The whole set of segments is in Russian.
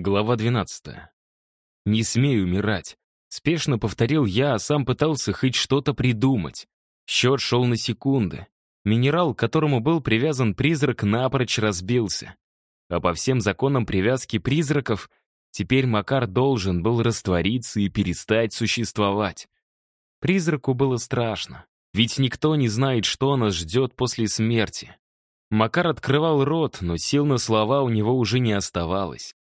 Глава 12. «Не смей умирать», — спешно повторил я, а сам пытался хоть что-то придумать. Счет шел на секунды. Минерал, к которому был привязан призрак, напрочь разбился. А по всем законам привязки призраков, теперь Макар должен был раствориться и перестать существовать. Призраку было страшно, ведь никто не знает, что нас ждет после смерти. Макар открывал рот, но сил на слова у него уже не оставалось.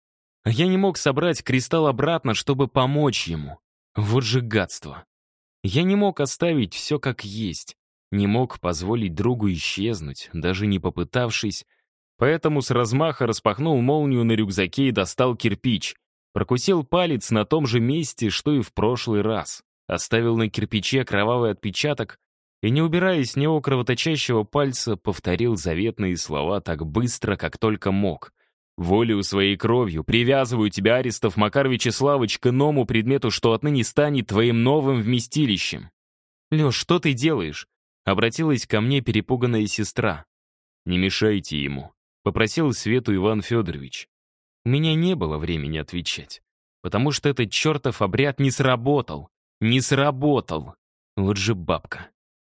А я не мог собрать кристалл обратно, чтобы помочь ему. Вот же гадство. Я не мог оставить все как есть. Не мог позволить другу исчезнуть, даже не попытавшись. Поэтому с размаха распахнул молнию на рюкзаке и достал кирпич. Прокусил палец на том же месте, что и в прошлый раз. Оставил на кирпиче кровавый отпечаток и, не убирая с него кровоточащего пальца, повторил заветные слова так быстро, как только мог. Волею своей кровью привязываю тебя, Арестов Макар Вячеславович, к иному предмету, что отныне станет твоим новым вместилищем. «Леш, что ты делаешь?» — обратилась ко мне перепуганная сестра. «Не мешайте ему», — попросил Свету Иван Федорович. У меня не было времени отвечать, потому что этот чертов обряд не сработал. Не сработал. Вот же бабка.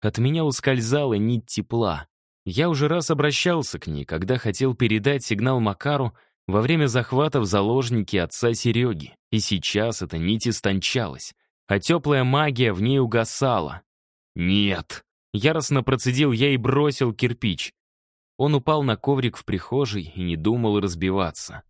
От меня ускользала нить тепла. Я уже раз обращался к ней, когда хотел передать сигнал Макару во время захвата в заложники отца Сереги. И сейчас эта нить истончалась, а теплая магия в ней угасала. «Нет!» Яростно процедил я и бросил кирпич. Он упал на коврик в прихожей и не думал разбиваться.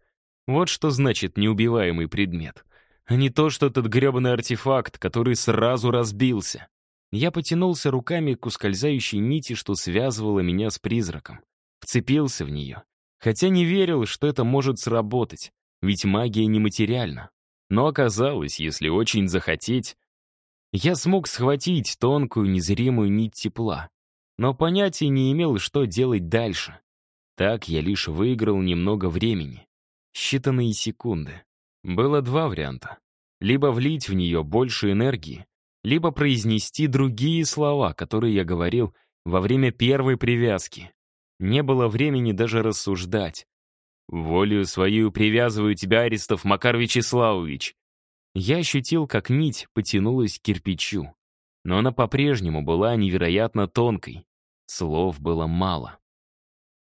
Вот что значит неубиваемый предмет. А не то, что этот гребаный артефакт, который сразу разбился. Я потянулся руками к ускользающей нити, что связывала меня с призраком. Вцепился в нее. Хотя не верил, что это может сработать, ведь магия нематериальна. Но оказалось, если очень захотеть, я смог схватить тонкую незримую нить тепла, но понятия не имел, что делать дальше. Так я лишь выиграл немного времени. Считанные секунды. Было два варианта. Либо влить в нее больше энергии, либо произнести другие слова, которые я говорил во время первой привязки. Не было времени даже рассуждать. «Волею свою привязываю тебя, Арестов Макар Вячеславович!» Я ощутил, как нить потянулась к кирпичу. Но она по-прежнему была невероятно тонкой. Слов было мало.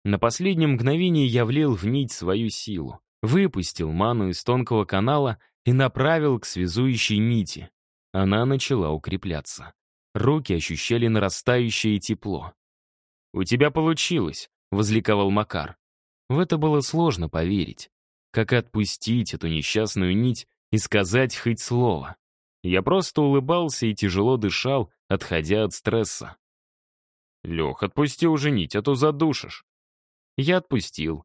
На последнем мгновении я влил в нить свою силу, выпустил ману из тонкого канала и направил к связующей нити. Она начала укрепляться. Руки ощущали нарастающее тепло. «У тебя получилось», — возликовал Макар. В это было сложно поверить. Как отпустить эту несчастную нить и сказать хоть слово? Я просто улыбался и тяжело дышал, отходя от стресса. «Лех, отпусти уже нить, а то задушишь». Я отпустил.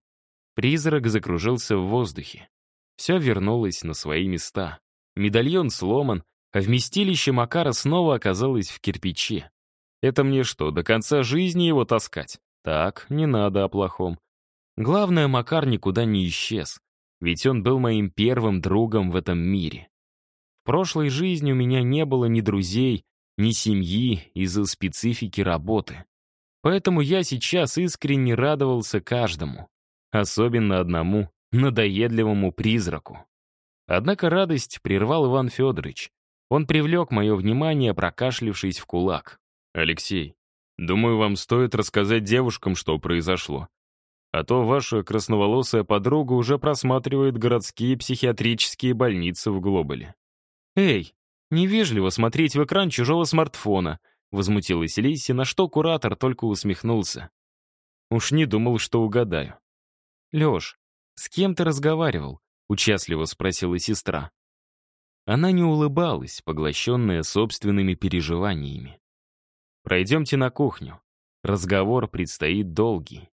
Призрак закружился в воздухе. Все вернулось на свои места. Медальон сломан, вместилище Макара снова оказалось в кирпиче. Это мне что, до конца жизни его таскать? Так, не надо о плохом. Главное, Макар никуда не исчез, ведь он был моим первым другом в этом мире. В прошлой жизни у меня не было ни друзей, ни семьи из-за специфики работы. Поэтому я сейчас искренне радовался каждому, особенно одному надоедливому призраку. Однако радость прервал Иван Федорович, он привлек мое внимание, прокашлившись в кулак. «Алексей, думаю, вам стоит рассказать девушкам, что произошло. А то ваша красноволосая подруга уже просматривает городские психиатрические больницы в Глобале». «Эй, невежливо смотреть в экран чужого смартфона», возмутилась Лиси, на что куратор только усмехнулся. Уж не думал, что угадаю. «Леш, с кем ты разговаривал?» — участливо спросила сестра. Она не улыбалась, поглощенная собственными переживаниями. «Пройдемте на кухню. Разговор предстоит долгий».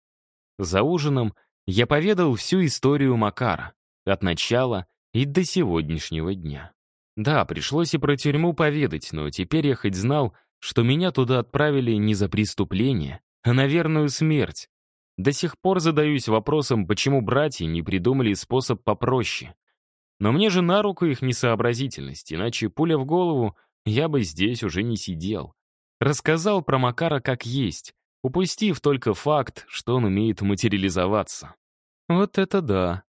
За ужином я поведал всю историю Макара, от начала и до сегодняшнего дня. Да, пришлось и про тюрьму поведать, но теперь я хоть знал, что меня туда отправили не за преступление, а на верную смерть. До сих пор задаюсь вопросом, почему братья не придумали способ попроще. Но мне же на руку их несообразительность, иначе пуля в голову, я бы здесь уже не сидел. Рассказал про Макара как есть, упустив только факт, что он умеет материализоваться. Вот это да.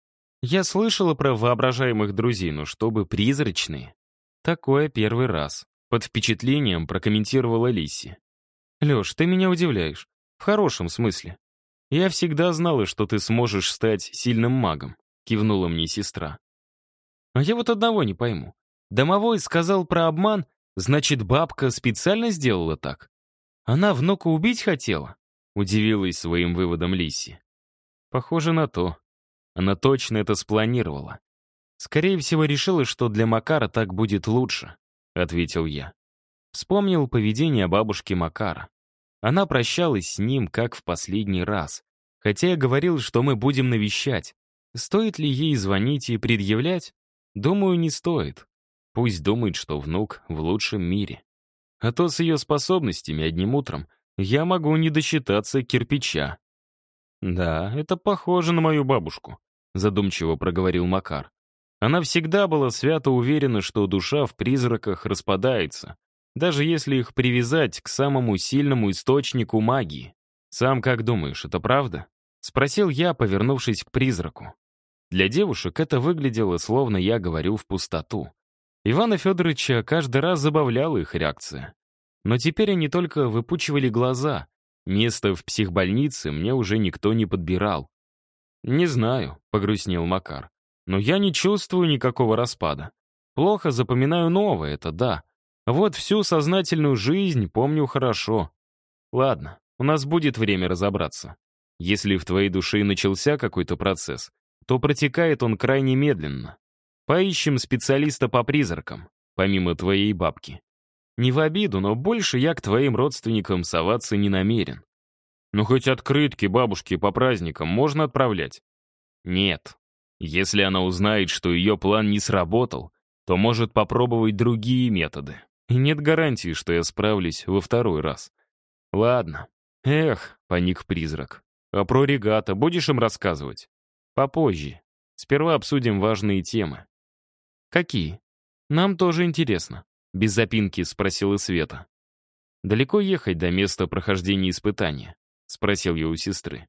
Я слышала про воображаемых друзей, но чтобы призрачные. Такое первый раз. Под впечатлением прокомментировала Лиси. «Леш, ты меня удивляешь. В хорошем смысле. Я всегда знала, что ты сможешь стать сильным магом», кивнула мне сестра. А я вот одного не пойму. Домовой сказал про обман, значит, бабка специально сделала так? Она внука убить хотела? Удивилась своим выводом Лиси. Похоже на то. Она точно это спланировала. Скорее всего, решила, что для Макара так будет лучше, ответил я. Вспомнил поведение бабушки Макара. Она прощалась с ним, как в последний раз. Хотя я говорил, что мы будем навещать. Стоит ли ей звонить и предъявлять? Думаю, не стоит. Пусть думает, что внук в лучшем мире. А то с ее способностями одним утром я могу не досчитаться кирпича. «Да, это похоже на мою бабушку», — задумчиво проговорил Макар. Она всегда была свято уверена, что душа в призраках распадается, даже если их привязать к самому сильному источнику магии. «Сам как думаешь, это правда?» — спросил я, повернувшись к призраку. Для девушек это выглядело, словно я говорю в пустоту. Ивана Федоровича каждый раз забавляла их реакция. Но теперь они только выпучивали глаза. Место в психбольнице мне уже никто не подбирал. «Не знаю», — погрустнел Макар. «Но я не чувствую никакого распада. Плохо запоминаю новое, это да. Вот всю сознательную жизнь помню хорошо. Ладно, у нас будет время разобраться. Если в твоей душе начался какой-то процесс, то протекает он крайне медленно. Поищем специалиста по призракам, помимо твоей бабки. Не в обиду, но больше я к твоим родственникам соваться не намерен. Ну, хоть открытки бабушке по праздникам можно отправлять? Нет. Если она узнает, что ее план не сработал, то может попробовать другие методы. И нет гарантии, что я справлюсь во второй раз. Ладно. Эх, паник призрак. А про регата будешь им рассказывать? Попозже. Сперва обсудим важные темы. Какие? Нам тоже интересно. Без запинки спросила Света. Далеко ехать до места прохождения испытания? Спросил я у сестры.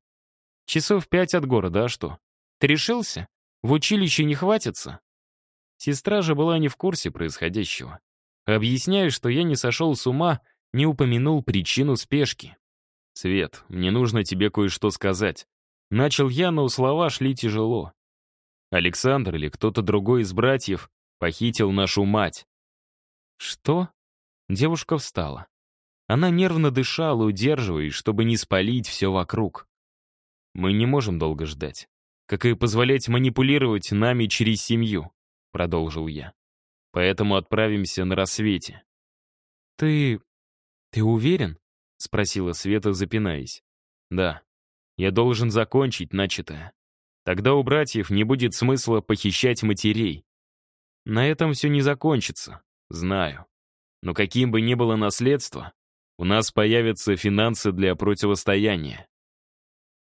Часов пять от города, а что? Ты решился? В училище не хватится? Сестра же была не в курсе происходящего. Объясняю, что я не сошел с ума, не упомянул причину спешки. «Свет, мне нужно тебе кое-что сказать», Начал я, но слова шли тяжело. Александр или кто-то другой из братьев похитил нашу мать. Что? Девушка встала. Она нервно дышала, удерживаясь, чтобы не спалить все вокруг. Мы не можем долго ждать. Как и позволять манипулировать нами через семью, продолжил я. Поэтому отправимся на рассвете. Ты... ты уверен? Спросила Света, запинаясь. Да. Я должен закончить начатое. Тогда у братьев не будет смысла похищать матерей. На этом все не закончится, знаю. Но каким бы ни было наследство, у нас появятся финансы для противостояния.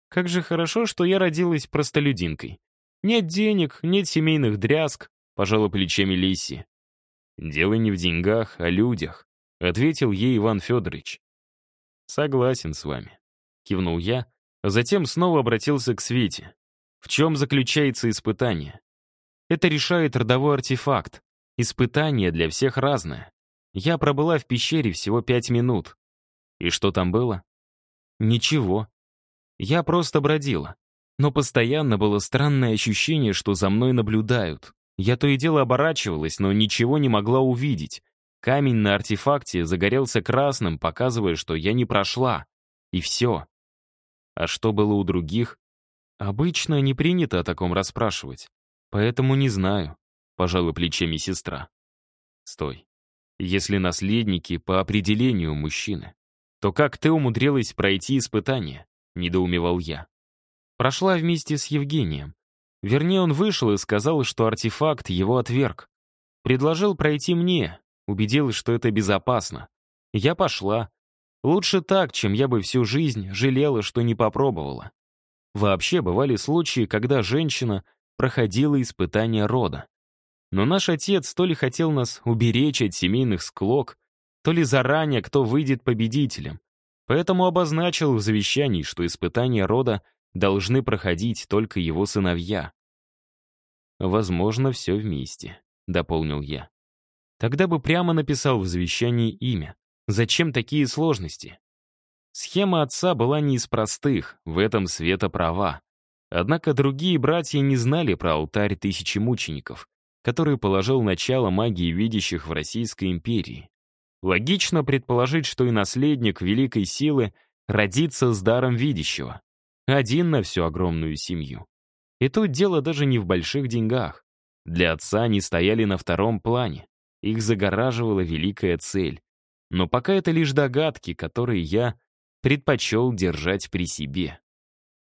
Как же хорошо, что я родилась простолюдинкой. Нет денег, нет семейных дрязг, пожала плечами Лиси. Дело не в деньгах, а людях, ответил ей Иван Федорович. Согласен с вами, кивнул я, Затем снова обратился к Свете. В чем заключается испытание? Это решает родовой артефакт. Испытание для всех разное. Я пробыла в пещере всего пять минут. И что там было? Ничего. Я просто бродила. Но постоянно было странное ощущение, что за мной наблюдают. Я то и дело оборачивалась, но ничего не могла увидеть. Камень на артефакте загорелся красным, показывая, что я не прошла. И все. А что было у других? Обычно не принято о таком расспрашивать. Поэтому не знаю, пожалуй, плечами сестра. Стой. Если наследники по определению мужчины, то как ты умудрилась пройти испытание? Недоумевал я. Прошла вместе с Евгением. Вернее, он вышел и сказал, что артефакт его отверг. Предложил пройти мне, убедил, что это безопасно. Я пошла, Лучше так, чем я бы всю жизнь жалела, что не попробовала. Вообще бывали случаи, когда женщина проходила испытание рода. Но наш отец то ли хотел нас уберечь от семейных склок, то ли заранее кто выйдет победителем. Поэтому обозначил в завещании, что испытания рода должны проходить только его сыновья. возможно, все вместе», — дополнил я. Тогда бы прямо написал в завещании имя. Зачем такие сложности? Схема отца была не из простых, в этом Света права. Однако другие братья не знали про алтарь тысячи мучеников, который положил начало магии видящих в Российской империи. Логично предположить, что и наследник великой силы родится с даром видящего. Один на всю огромную семью. И тут дело даже не в больших деньгах. Для отца они стояли на втором плане. Их загораживала великая цель. Но пока это лишь догадки, которые я предпочел держать при себе.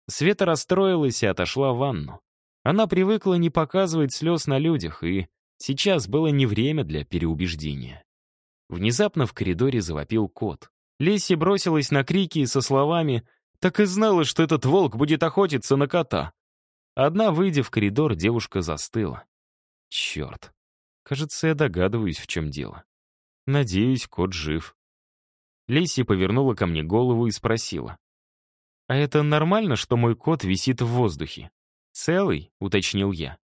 Света расстроилась и отошла в ванну. Она привыкла не показывать слез на людях, и сейчас было не время для переубеждения. Внезапно в коридоре завопил кот. Лесси бросилась на крики со словами «Так и знала, что этот волк будет охотиться на кота». Одна, выйдя в коридор, девушка застыла. Черт. Кажется, я догадываюсь, в чем дело. Надеюсь, кот жив. Лесси повернула ко мне голову и спросила. «А это нормально, что мой кот висит в воздухе?» «Целый?» — уточнил я.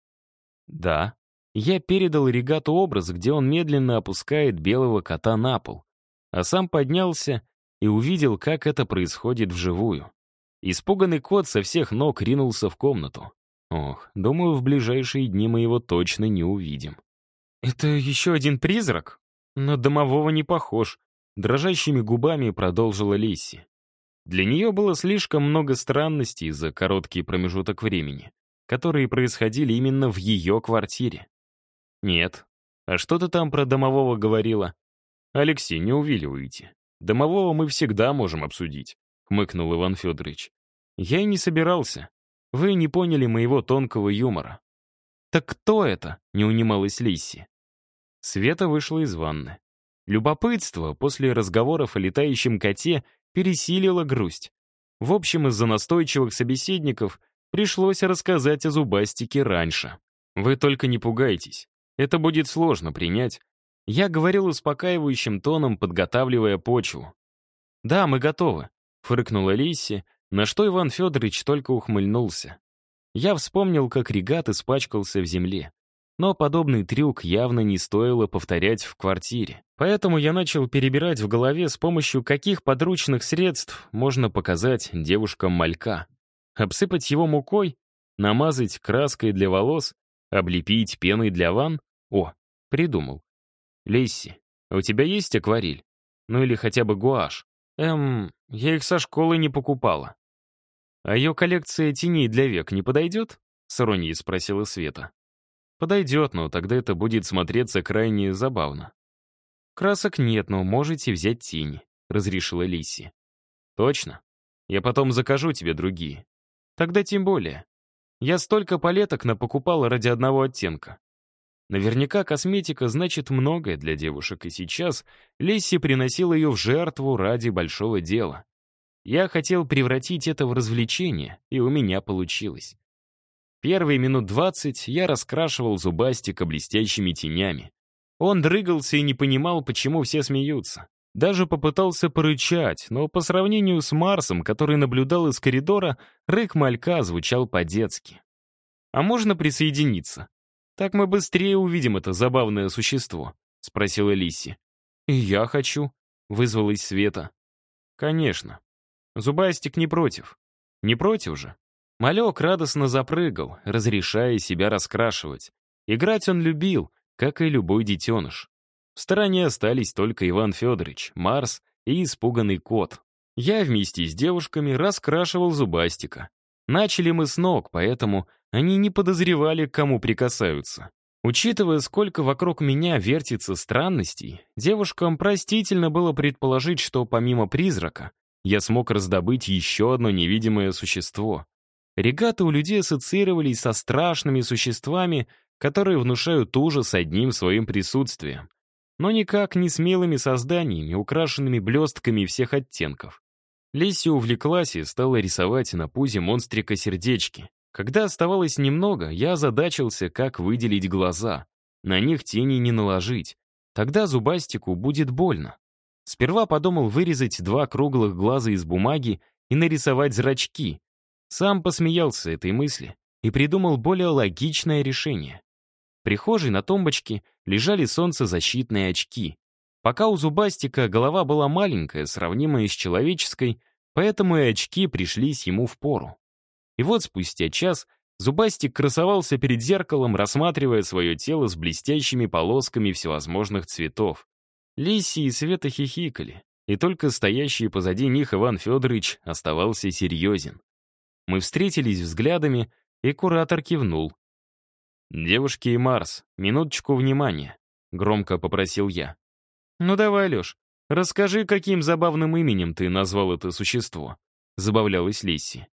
«Да». Я передал регату образ, где он медленно опускает белого кота на пол, а сам поднялся и увидел, как это происходит вживую. Испуганный кот со всех ног ринулся в комнату. Ох, думаю, в ближайшие дни мы его точно не увидим. «Это еще один призрак? На домового не похож», — дрожащими губами продолжила Лисси. Для нее было слишком много странностей за короткий промежуток времени, которые происходили именно в ее квартире. Нет. А что ты там про домового говорила? Алексей, не увиливайте. Домового мы всегда можем обсудить, хмыкнул Иван Федорович. Я и не собирался. Вы не поняли моего тонкого юмора. «Так кто это?» — не унималась Лисси. Света вышла из ванны. Любопытство после разговоров о летающем коте пересилила грусть. В общем, из-за настойчивых собеседников пришлось рассказать о зубастике раньше. Вы только не пугайтесь. Это будет сложно принять. Я говорил успокаивающим тоном, подготавливая почву. «Да, мы готовы», — фыркнула Лисси, на что Иван Федорович только ухмыльнулся. Я вспомнил, как регат испачкался в земле. Но подобный трюк явно не стоило повторять в квартире. Поэтому я начал перебирать в голове, с помощью каких подручных средств можно показать девушкам малька. Обсыпать его мукой, намазать краской для волос, облепить пеной для ванн? О, придумал. Лесси, у тебя есть акварель? Ну или хотя бы гуашь? Эм, я их со школы не покупала. А ее коллекция теней для век не подойдет? С спросила Света. Подойдет, но тогда это будет смотреться крайне забавно. Красок нет, но можете взять тени, разрешила Лиси. Точно? Я потом закажу тебе другие. Тогда тем более. Я столько палеток напокупала ради одного оттенка. Наверняка косметика значит многое для девушек, и сейчас Лесси приносила ее в жертву ради большого дела. Я хотел превратить это в развлечение, и у меня получилось. Первые минут двадцать я раскрашивал зубастика блестящими тенями. Он дрыгался и не понимал, почему все смеются. Даже попытался порычать, но по сравнению с Марсом, который наблюдал из коридора, рык малька звучал по-детски. «А можно присоединиться? Так мы быстрее увидим это забавное существо», — спросила Лисси. «И я хочу», — вызвалась Света. «Конечно. Зубастик не против. Не против же?» Малек радостно запрыгал, разрешая себя раскрашивать. Играть он любил, как и любой детеныш. В стороне остались только Иван Федорович, Марс и испуганный кот. Я вместе с девушками раскрашивал зубастика. Начали мы с ног, поэтому они не подозревали, к кому прикасаются. Учитывая, сколько вокруг меня вертится странностей, девушкам простительно было предположить, что помимо призрака я смог раздобыть еще одно невидимое существо. Регаты у людей ассоциировались со страшными существами, которые внушают ужас одним своим присутствием. Но никак не смелыми созданиями, украшенными блестками всех оттенков. Леся увлеклась и стала рисовать на пузе монстрика сердечки. Когда оставалось немного, я озадачился, как выделить глаза. На них тени не наложить. Тогда зубастику будет больно. Сперва подумал вырезать два круглых глаза из бумаги и нарисовать зрачки, сам посмеялся этой мысли, и придумал более логичное решение. В прихожей на тумбочке лежали солнцезащитные очки. Пока у Зубастика голова была маленькая, сравнимая с человеческой, поэтому и очки пришлись ему в пору. И вот спустя час Зубастик красовался перед зеркалом, рассматривая свое тело с блестящими полосками всевозможных цветов. Лиси и Света хихикали, и только стоящий позади них Иван Федорович оставался серьезен. Мы встретились взглядами, и куратор кивнул. «Девушки и Марс, минуточку внимания», — громко попросил я. «Ну давай, Леш, расскажи, каким забавным именем ты назвал это существо», — забавлялась Лисси.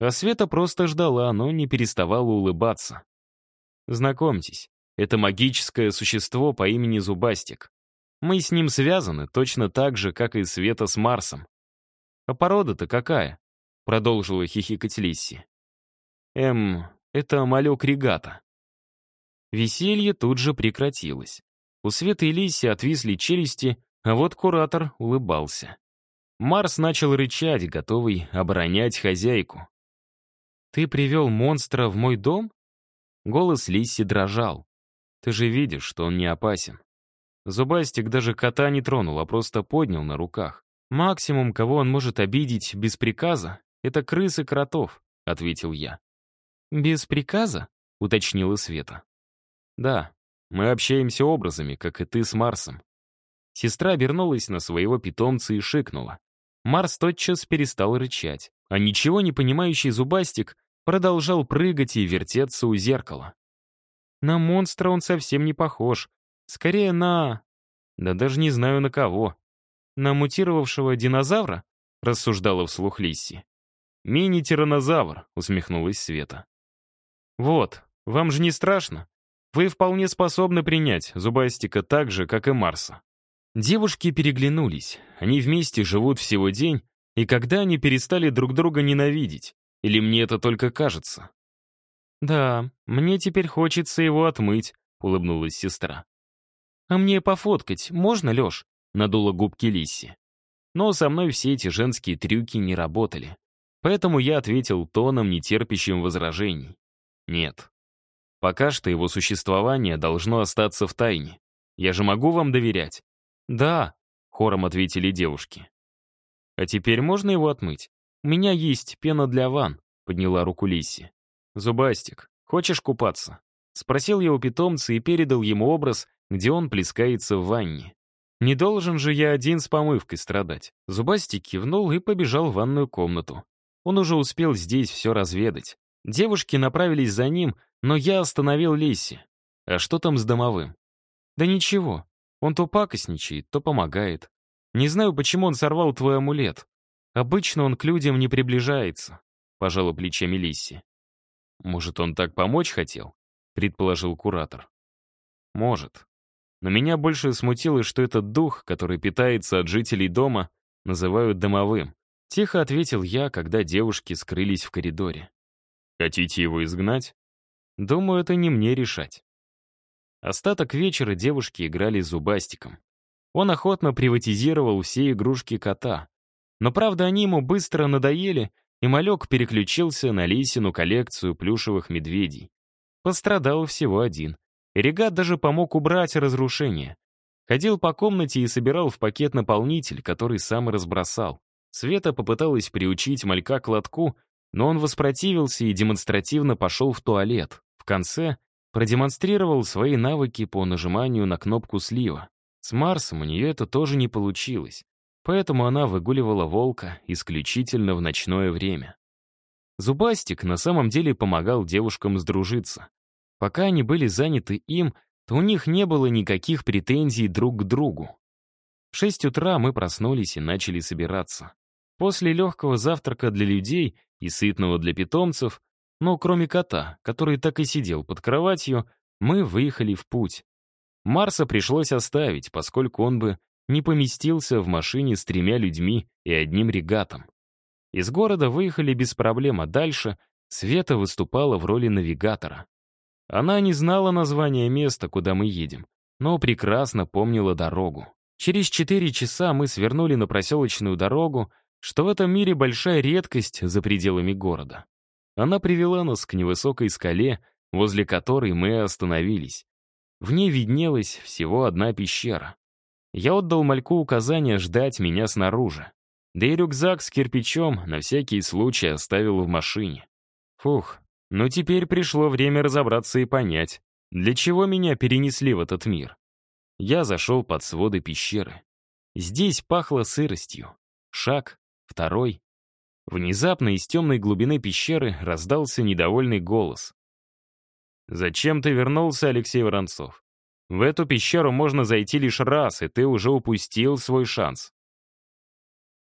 А Света просто ждала, но не переставала улыбаться. Знакомьтесь, это магическое существо по имени Зубастик. Мы с ним связаны точно так же, как и Света с Марсом. А порода-то какая? Продолжила хихикать Лисси. Эм, это малек регата. Веселье тут же прекратилось. У Светы и Лисси отвисли челюсти, а вот куратор улыбался. Марс начал рычать, готовый оборонять хозяйку. «Ты привел монстра в мой дом?» Голос Лисси дрожал. «Ты же видишь, что он не опасен». Зубастик даже кота не тронул, а просто поднял на руках. «Максимум, кого он может обидеть без приказа, это крысы кротов», — ответил я. «Без приказа?» — уточнила Света. «Да, мы общаемся образами, как и ты с Марсом». Сестра обернулась на своего питомца и шикнула. Марс тотчас перестал рычать, а ничего не понимающий зубастик продолжал прыгать и вертеться у зеркала. На монстра он совсем не похож. Скорее на... Да даже не знаю на кого. На мутировавшего динозавра? Рассуждала вслух Лисси. «Мини-тиранозавр», — усмехнулась Света. «Вот, вам же не страшно? Вы вполне способны принять Зубастика так же, как и Марса». Девушки переглянулись. Они вместе живут всего день, и когда они перестали друг друга ненавидеть? Или мне это только кажется? «Да, мне теперь хочется его отмыть», — улыбнулась сестра. «А мне пофоткать можно, Лёш?» — надула губки Лисси. Но со мной все эти женские трюки не работали. Поэтому я ответил тоном, нетерпящим возражений. «Нет. Пока что его существование должно остаться в тайне. Я же могу вам доверять?» «Да», — хором ответили девушки. «А теперь можно его отмыть?» «У меня есть пена для ванн», — подняла руку Лисси. «Зубастик, хочешь купаться?» Спросил я у питомца и передал ему образ, где он плескается в ванне. Не должен же я один с помывкой страдать. Зубастик кивнул и побежал в ванную комнату. Он уже успел здесь все разведать. Девушки направились за ним, но я остановил Лисси. А что там с домовым? Да ничего. Он то пакостничает, то помогает. Не знаю, почему он сорвал твой амулет. Обычно он к людям не приближается, пожала плечами Лисси. Может, он так помочь хотел? Предположил куратор. Может. Но меня больше смутило, что этот дух, который питается от жителей дома, называют домовым. Тихо ответил я, когда девушки скрылись в коридоре. Хотите его изгнать? Думаю, это не мне решать. Остаток вечера девушки играли с зубастиком. Он охотно приватизировал все игрушки кота, но, правда, они ему быстро надоели, и малек переключился на Лисину коллекцию плюшевых медведей. Пострадал всего один. Регат даже помог убрать разрушение. Ходил по комнате и собирал в пакет наполнитель, который сам разбросал. Света попыталась приучить малька к лотку, но он воспротивился и демонстративно пошел в туалет. В конце продемонстрировал свои навыки по нажиманию на кнопку слива. С Марсом у нее это тоже не получилось. Поэтому она выгуливала волка исключительно в ночное время. Зубастик на самом деле помогал девушкам сдружиться. Пока они были заняты им, то у них не было никаких претензий друг к другу. В шесть утра мы проснулись и начали собираться. После легкого завтрака для людей и сытного для питомцев, но кроме кота, который так и сидел под кроватью, мы выехали в путь. Марса пришлось оставить, поскольку он бы не поместился в машине с тремя людьми и одним регатом. Из города выехали без проблем, а дальше Света выступала в роли навигатора. Она не знала названия места, куда мы едем, но прекрасно помнила дорогу. Через четыре часа мы свернули на проселочную дорогу, что в этом мире большая редкость за пределами города. Она привела нас к невысокой скале, возле которой мы остановились. В ней виднелась всего одна пещера. Я отдал мальку указание ждать меня снаружи. Да и рюкзак с кирпичом на всякий случай оставил в машине. Фух, ну теперь пришло время разобраться и понять, для чего меня перенесли в этот мир. Я зашел под своды пещеры. Здесь пахло сыростью. Шаг, второй. Внезапно из темной глубины пещеры раздался недовольный голос. «Зачем ты вернулся, Алексей Воронцов? В эту пещеру можно зайти лишь раз, и ты уже упустил свой шанс.